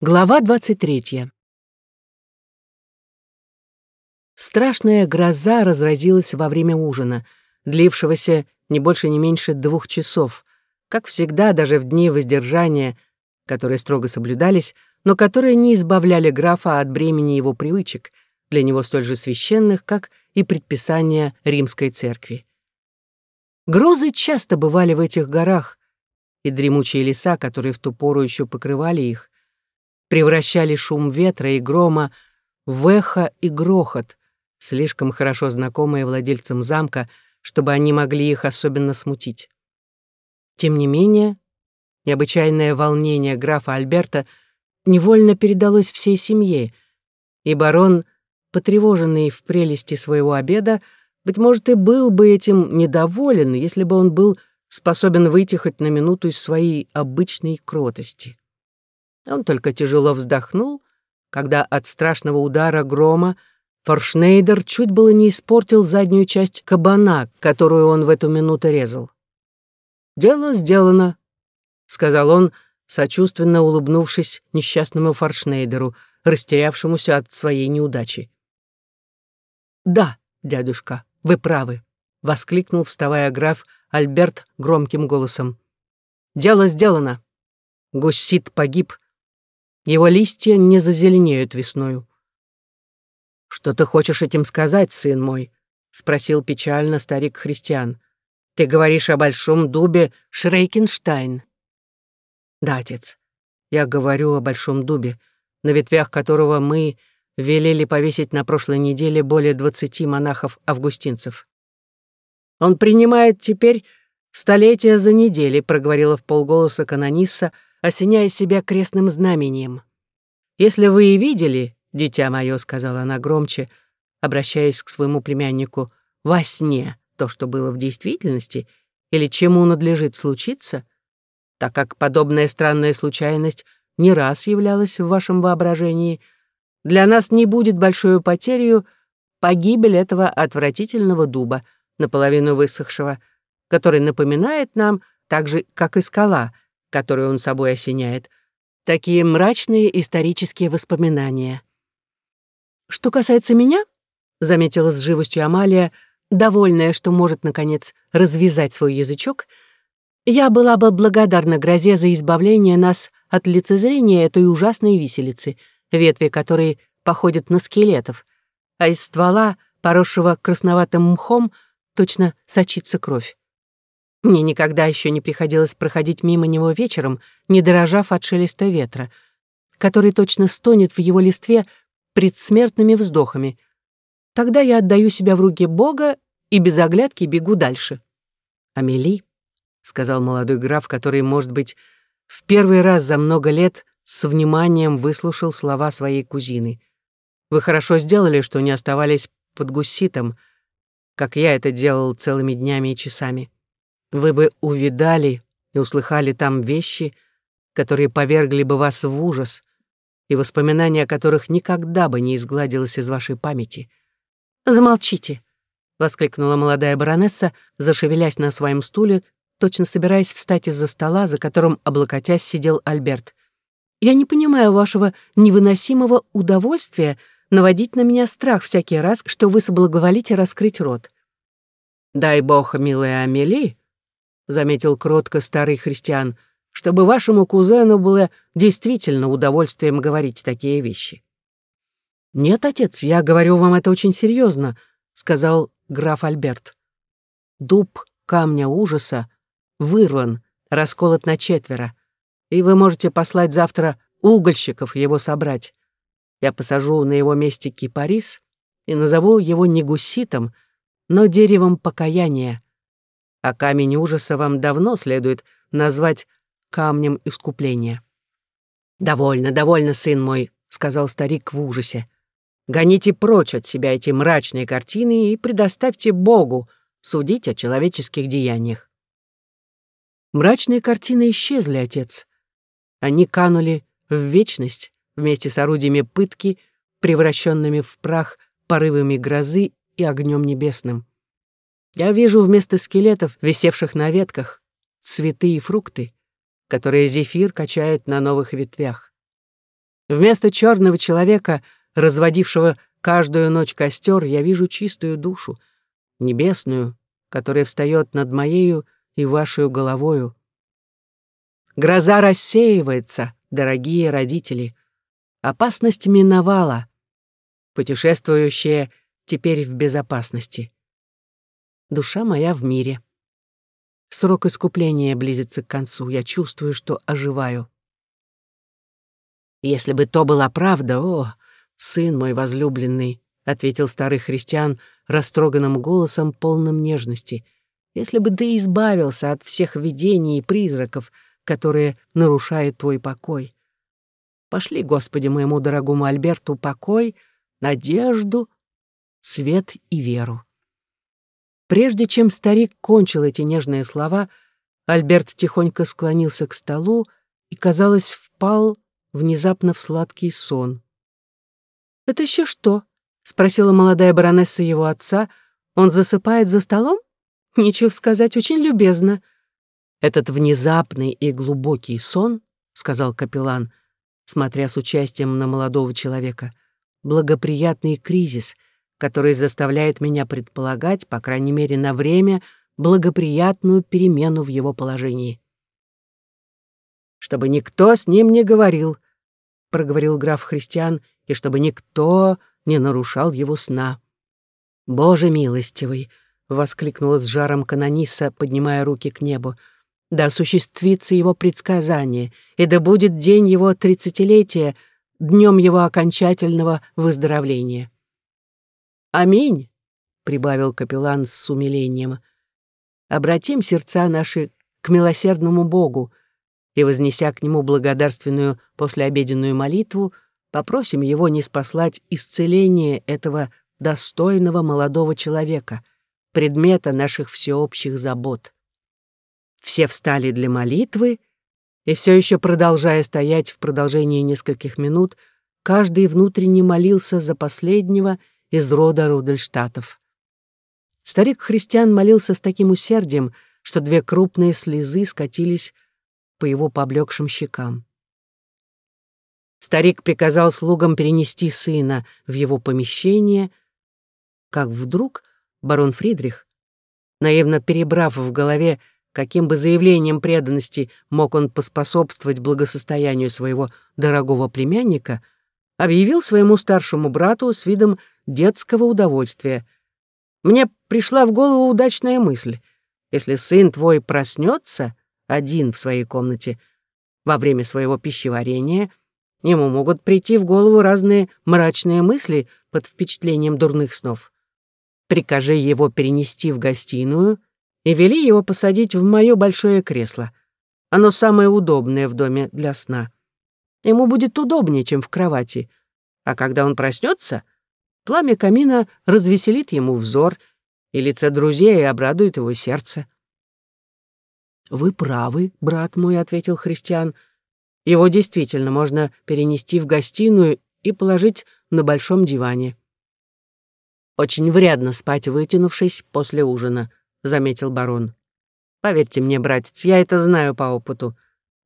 Глава 23. Страшная гроза разразилась во время ужина, длившегося не больше не меньше двух часов, как всегда даже в дни воздержания, которые строго соблюдались, но которые не избавляли графа от бремени его привычек, для него столь же священных, как и предписания римской церкви. Грозы часто бывали в этих горах, и дремучие леса, которые в ту пору еще покрывали их, превращали шум ветра и грома в эхо и грохот, слишком хорошо знакомые владельцам замка, чтобы они могли их особенно смутить. Тем не менее, необычайное волнение графа Альберта невольно передалось всей семье, и барон, потревоженный в прелести своего обеда, быть может, и был бы этим недоволен, если бы он был способен выйти на минуту из своей обычной кротости. Он только тяжело вздохнул, когда от страшного удара грома Форшнейдер чуть было не испортил заднюю часть кабана, которую он в эту минуту резал. «Дело сделано», — сказал он, сочувственно улыбнувшись несчастному Форшнейдеру, растерявшемуся от своей неудачи. «Да, дядюшка, вы правы», — воскликнул, вставая граф Альберт громким голосом. «Дело сделано. Гусит погиб, его листья не зазеленеют весною. «Что ты хочешь этим сказать, сын мой?» — спросил печально старик-христиан. «Ты говоришь о большом дубе Шрейкенштайн». «Да, отец, я говорю о большом дубе, на ветвях которого мы велели повесить на прошлой неделе более двадцати монахов-августинцев. Он принимает теперь столетия за недели», — проговорила в полголоса канонисса, — осеняя себя крестным знамением. «Если вы и видели, дитя мое», — сказала она громче, обращаясь к своему племяннику, «во сне то, что было в действительности, или чему надлежит случиться, так как подобная странная случайность не раз являлась в вашем воображении, для нас не будет большой потерей погибель этого отвратительного дуба, наполовину высохшего, который напоминает нам, так же, как и скала — которую он собой осеняет, такие мрачные исторические воспоминания. «Что касается меня», — заметила с живостью Амалия, довольная, что может, наконец, развязать свой язычок, «я была бы благодарна грозе за избавление нас от лицезрения этой ужасной виселицы, ветви которой походят на скелетов, а из ствола, поросшего красноватым мхом, точно сочится кровь. Мне никогда еще не приходилось проходить мимо него вечером, не дорожав от шелеста ветра, который точно стонет в его листве предсмертными вздохами. Тогда я отдаю себя в руки Бога и без оглядки бегу дальше. «Амели», — сказал молодой граф, который, может быть, в первый раз за много лет с вниманием выслушал слова своей кузины. «Вы хорошо сделали, что не оставались под гуситом, как я это делал целыми днями и часами. Вы бы увидали и услыхали там вещи, которые повергли бы вас в ужас, и воспоминания о которых никогда бы не изгладилось из вашей памяти. «Замолчите!» — воскликнула молодая баронесса, зашевелясь на своем стуле, точно собираясь встать из-за стола, за которым, облокотясь, сидел Альберт. «Я не понимаю вашего невыносимого удовольствия наводить на меня страх всякий раз, что вы соблаговолите раскрыть рот». «Дай бог, милая Амели», заметил кротко старый христиан, чтобы вашему кузену было действительно удовольствием говорить такие вещи. «Нет, отец, я говорю вам это очень серьезно», — сказал граф Альберт. «Дуб камня ужаса вырван, расколот на четверо, и вы можете послать завтра угольщиков его собрать. Я посажу на его месте кипарис и назову его не гуситом, но деревом покаяния а камень ужаса вам давно следует назвать камнем искупления. «Довольно, довольно, сын мой», — сказал старик в ужасе. «Гоните прочь от себя эти мрачные картины и предоставьте Богу судить о человеческих деяниях». Мрачные картины исчезли, отец. Они канули в вечность вместе с орудиями пытки, превращенными в прах порывами грозы и огнем небесным. Я вижу вместо скелетов, висевших на ветках, цветы и фрукты, которые зефир качает на новых ветвях. Вместо черного человека, разводившего каждую ночь костер, я вижу чистую душу, небесную, которая встает над моею и вашей головою. Гроза рассеивается, дорогие родители. Опасность миновала. Путешествующие теперь в безопасности. Душа моя в мире. Срок искупления близится к концу. Я чувствую, что оживаю. Если бы то была правда, о, сын мой возлюбленный, ответил старый христиан растроганным голосом, полным нежности. Если бы ты избавился от всех видений и призраков, которые нарушают твой покой. Пошли, Господи, моему дорогому Альберту покой, надежду, свет и веру. Прежде чем старик кончил эти нежные слова, Альберт тихонько склонился к столу и, казалось, впал внезапно в сладкий сон. «Это еще что?» — спросила молодая баронесса его отца. «Он засыпает за столом? Нечего сказать, очень любезно». «Этот внезапный и глубокий сон», — сказал капеллан, смотря с участием на молодого человека, — «благоприятный кризис, который заставляет меня предполагать, по крайней мере на время, благоприятную перемену в его положении». «Чтобы никто с ним не говорил», — проговорил граф Христиан, «и чтобы никто не нарушал его сна». «Боже милостивый!» — воскликнула с жаром канониса, поднимая руки к небу — да осуществится его предсказание, и да будет день его тридцатилетия днем его окончательного выздоровления. «Аминь», — прибавил капеллан с умилением. «Обратим сердца наши к милосердному Богу и, вознеся к Нему благодарственную послеобеденную молитву, попросим Его не спаслать исцеление этого достойного молодого человека, предмета наших всеобщих забот». Все встали для молитвы, и все еще продолжая стоять в продолжении нескольких минут, каждый внутренне молился за последнего из рода Рудельштатов. Старик-христиан молился с таким усердием, что две крупные слезы скатились по его поблекшим щекам. Старик приказал слугам перенести сына в его помещение, как вдруг барон Фридрих, наивно перебрав в голове каким бы заявлением преданности мог он поспособствовать благосостоянию своего дорогого племянника, объявил своему старшему брату с видом детского удовольствия. «Мне пришла в голову удачная мысль. Если сын твой проснется один в своей комнате во время своего пищеварения, ему могут прийти в голову разные мрачные мысли под впечатлением дурных снов. Прикажи его перенести в гостиную — и вели его посадить в мое большое кресло. Оно самое удобное в доме для сна. Ему будет удобнее, чем в кровати. А когда он проснется, пламя камина развеселит ему взор, и лица друзей обрадует его сердце. «Вы правы, брат мой», — ответил христиан. «Его действительно можно перенести в гостиную и положить на большом диване. Очень вредно спать, вытянувшись после ужина. — заметил барон. «Поверьте мне, братец, я это знаю по опыту.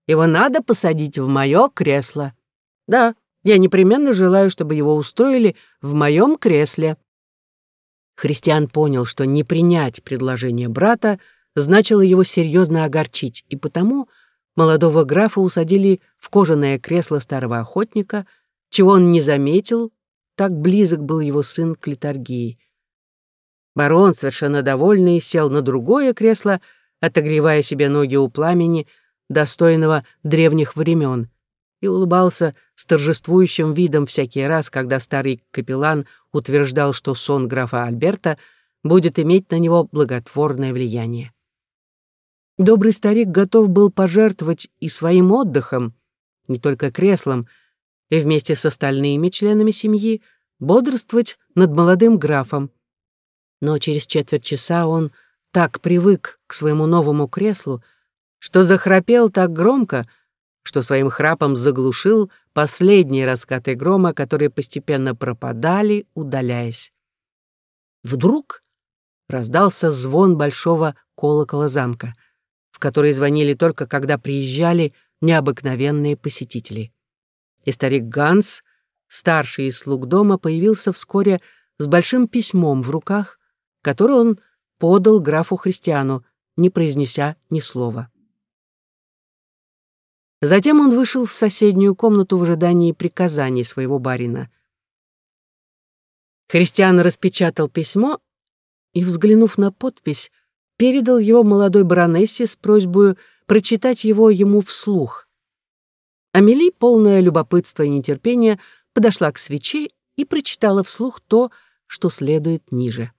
Его надо посадить в мое кресло. Да, я непременно желаю, чтобы его устроили в моем кресле». Христиан понял, что не принять предложение брата значило его серьезно огорчить, и потому молодого графа усадили в кожаное кресло старого охотника, чего он не заметил, так близок был его сын к литургии. Барон, совершенно довольный, сел на другое кресло, отогревая себе ноги у пламени, достойного древних времен, и улыбался с торжествующим видом всякий раз, когда старый капеллан утверждал, что сон графа Альберта будет иметь на него благотворное влияние. Добрый старик готов был пожертвовать и своим отдыхом, не только креслом, и вместе с остальными членами семьи бодрствовать над молодым графом, но через четверть часа он так привык к своему новому креслу, что захрапел так громко, что своим храпом заглушил последние раскаты грома, которые постепенно пропадали, удаляясь. Вдруг раздался звон большого колокола замка, в который звонили только когда приезжали необыкновенные посетители. И старик Ганс, старший из слуг дома, появился вскоре с большим письмом в руках, которое он подал графу Христиану, не произнеся ни слова. Затем он вышел в соседнюю комнату в ожидании приказаний своего барина. Христиан распечатал письмо и, взглянув на подпись, передал его молодой баронессе с просьбой прочитать его ему вслух. Амели, полное любопытства и нетерпения, подошла к свече и прочитала вслух то, что следует ниже.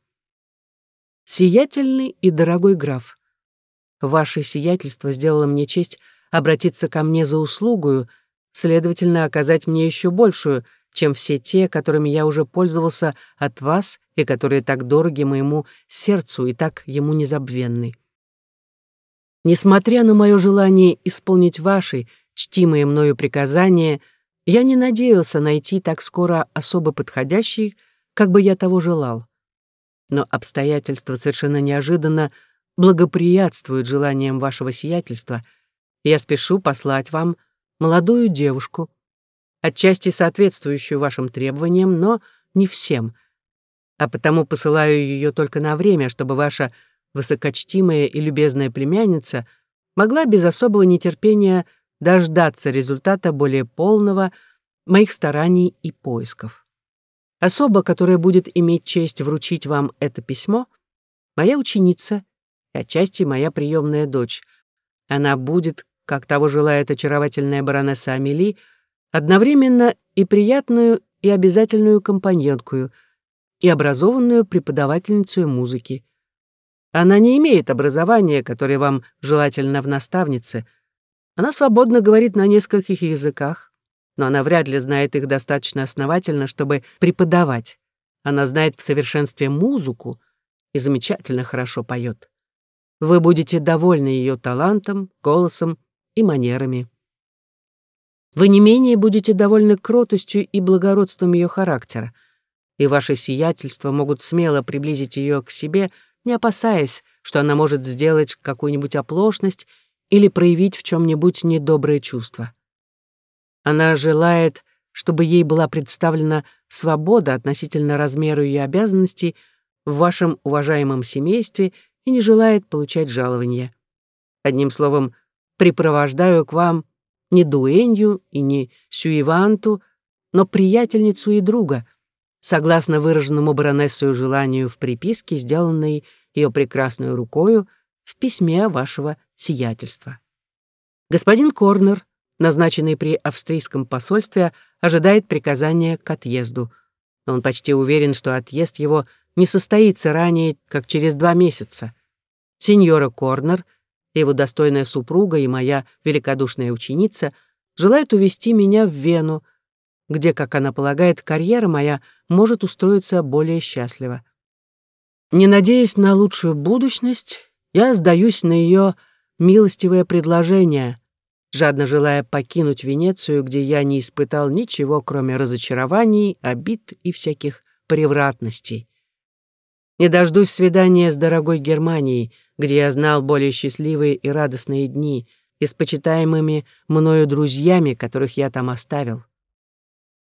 «Сиятельный и дорогой граф, ваше сиятельство сделало мне честь обратиться ко мне за услугою, следовательно, оказать мне еще большую, чем все те, которыми я уже пользовался от вас и которые так дороги моему сердцу и так ему незабвенны. Несмотря на мое желание исполнить ваши, чтимые мною приказания, я не надеялся найти так скоро особо подходящий, как бы я того желал. Но обстоятельства совершенно неожиданно благоприятствуют желаниям вашего сиятельства — я спешу послать вам молодую девушку, отчасти соответствующую вашим требованиям, но не всем, а потому посылаю ее только на время, чтобы ваша высокочтимая и любезная племянница могла без особого нетерпения дождаться результата более полного моих стараний и поисков. Особа, которая будет иметь честь вручить вам это письмо, моя ученица и отчасти моя приемная дочь. Она будет, как того желает очаровательная баронесса Амели, одновременно и приятную, и обязательную компаньонкую, и образованную преподавательницу музыки. Она не имеет образования, которое вам желательно в наставнице. Она свободно говорит на нескольких языках, но она вряд ли знает их достаточно основательно, чтобы преподавать. Она знает в совершенстве музыку и замечательно хорошо поет. Вы будете довольны ее талантом, голосом и манерами. Вы не менее будете довольны кротостью и благородством ее характера, и ваши сиятельства могут смело приблизить ее к себе, не опасаясь, что она может сделать какую-нибудь оплошность или проявить в чем-нибудь недоброе чувство. Она желает, чтобы ей была представлена свобода относительно размера ее обязанностей в вашем уважаемом семействе и не желает получать жалования. Одним словом, припровождаю к вам не дуэнью и не сюиванту, но приятельницу и друга, согласно выраженному баронессою желанию в приписке, сделанной ее прекрасной рукою в письме вашего сиятельства. Господин Корнер, назначенный при австрийском посольстве, ожидает приказания к отъезду, но он почти уверен, что отъезд его не состоится ранее, как через два месяца. Сеньора Корнер — его достойная супруга и моя великодушная ученица желают увести меня в Вену, где, как она полагает, карьера моя может устроиться более счастливо. Не надеясь на лучшую будущность, я сдаюсь на ее милостивое предложение, жадно желая покинуть Венецию, где я не испытал ничего, кроме разочарований, обид и всяких превратностей. Не дождусь свидания с дорогой Германией, где я знал более счастливые и радостные дни, и с почитаемыми мною друзьями, которых я там оставил.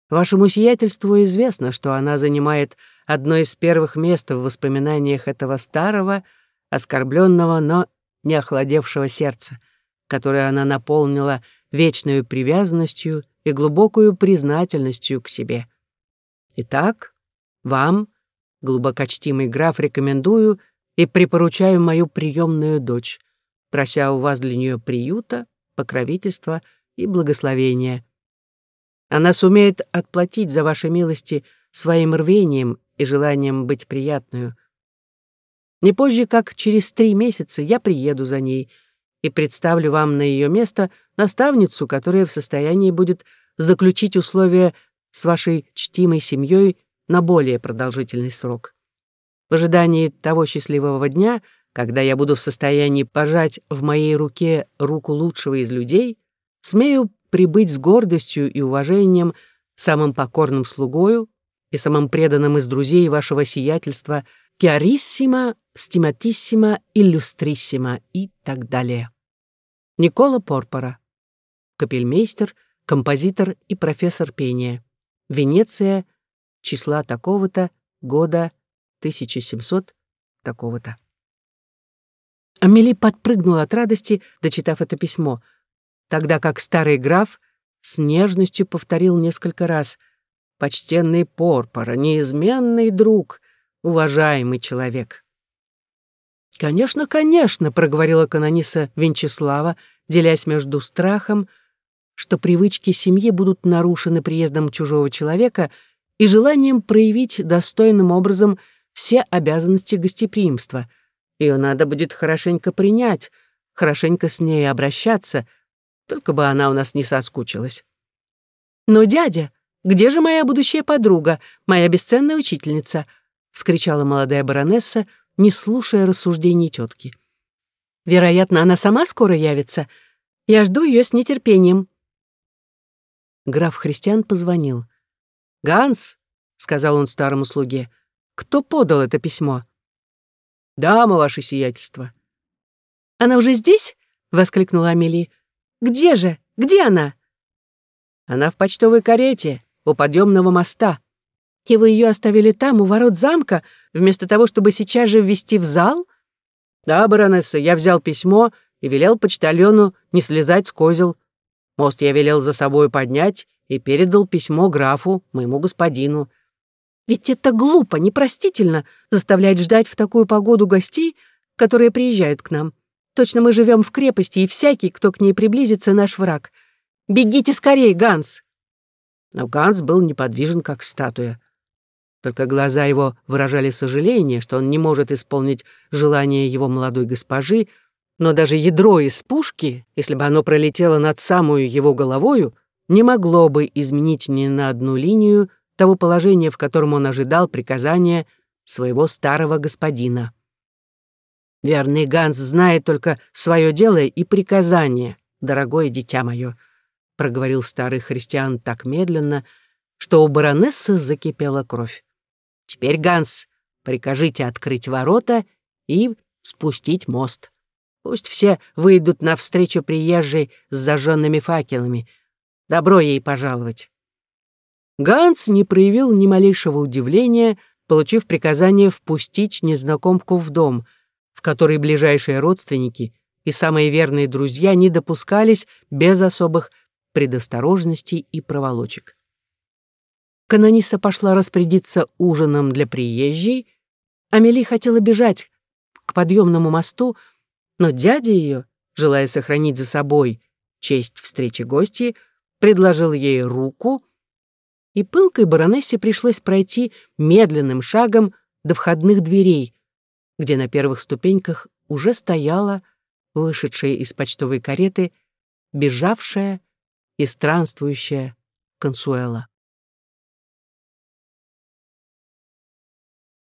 Вашему сиятельству известно, что она занимает одно из первых мест в воспоминаниях этого старого, оскорбленного, но не охладевшего сердца, которое она наполнила вечной привязанностью и глубокую признательностью к себе. Итак, вам, глубокочтимый граф, рекомендую — и припоручаю мою приемную дочь, прося у вас для нее приюта, покровительства и благословения. Она сумеет отплатить за ваши милости своим рвением и желанием быть приятную. Не позже, как через три месяца, я приеду за ней и представлю вам на ее место наставницу, которая в состоянии будет заключить условия с вашей чтимой семьей на более продолжительный срок. В ожидании того счастливого дня, когда я буду в состоянии пожать в моей руке руку лучшего из людей, смею прибыть с гордостью и уважением самым покорным слугою и самым преданным из друзей вашего сиятельства Киариссима, Стиматиссима, Иллюстриссима и так далее. Никола Порпора, капельмейстер, композитор и профессор пения. Венеция, числа такого-то, года 1700 такого-то. Амели подпрыгнула от радости, дочитав это письмо, тогда как старый граф с нежностью повторил несколько раз «Почтенный Порпора, неизменный друг, уважаемый человек». «Конечно, конечно», — проговорила канониса Венчеслава, делясь между страхом, что привычки семьи будут нарушены приездом чужого человека и желанием проявить достойным образом все обязанности гостеприимства. Ее надо будет хорошенько принять, хорошенько с ней обращаться, только бы она у нас не соскучилась. «Но, дядя, где же моя будущая подруга, моя бесценная учительница?» — вскричала молодая баронесса, не слушая рассуждений тетки. «Вероятно, она сама скоро явится. Я жду ее с нетерпением». Граф Христиан позвонил. «Ганс», — сказал он старому слуге, — «кто подал это письмо?» «Дама, ваше сиятельство». «Она уже здесь?» — воскликнула Амели. Где же? Где она?» «Она в почтовой карете, у подъемного моста. И вы ее оставили там, у ворот замка, вместо того, чтобы сейчас же ввести в зал?» «Да, баронесса, я взял письмо и велел почтальону не слезать с козел. Мост я велел за собой поднять и передал письмо графу, моему господину. Ведь это глупо, непростительно заставлять ждать в такую погоду гостей, которые приезжают к нам. Точно мы живем в крепости, и всякий, кто к ней приблизится, наш враг. Бегите скорее, Ганс!» Но Ганс был неподвижен, как статуя. Только глаза его выражали сожаление, что он не может исполнить желание его молодой госпожи, но даже ядро из пушки, если бы оно пролетело над самую его головою, не могло бы изменить ни на одну линию того положения, в котором он ожидал приказания своего старого господина. Верный Ганс знает только свое дело и приказание, дорогое дитя мое», — проговорил старый христиан так медленно, что у баронессы закипела кровь. «Теперь, Ганс, прикажите открыть ворота и спустить мост. Пусть все выйдут навстречу приезжей с зажженными факелами. Добро ей пожаловать». Ганс не проявил ни малейшего удивления, получив приказание впустить незнакомку в дом — в которой ближайшие родственники и самые верные друзья не допускались без особых предосторожностей и проволочек. Канониса пошла распорядиться ужином для приезжей, Амели хотела бежать к подъемному мосту, но дядя ее, желая сохранить за собой честь встречи гостей, предложил ей руку, и пылкой баронессе пришлось пройти медленным шагом до входных дверей, где на первых ступеньках уже стояла, вышедшая из почтовой кареты, бежавшая и странствующая Консуэла.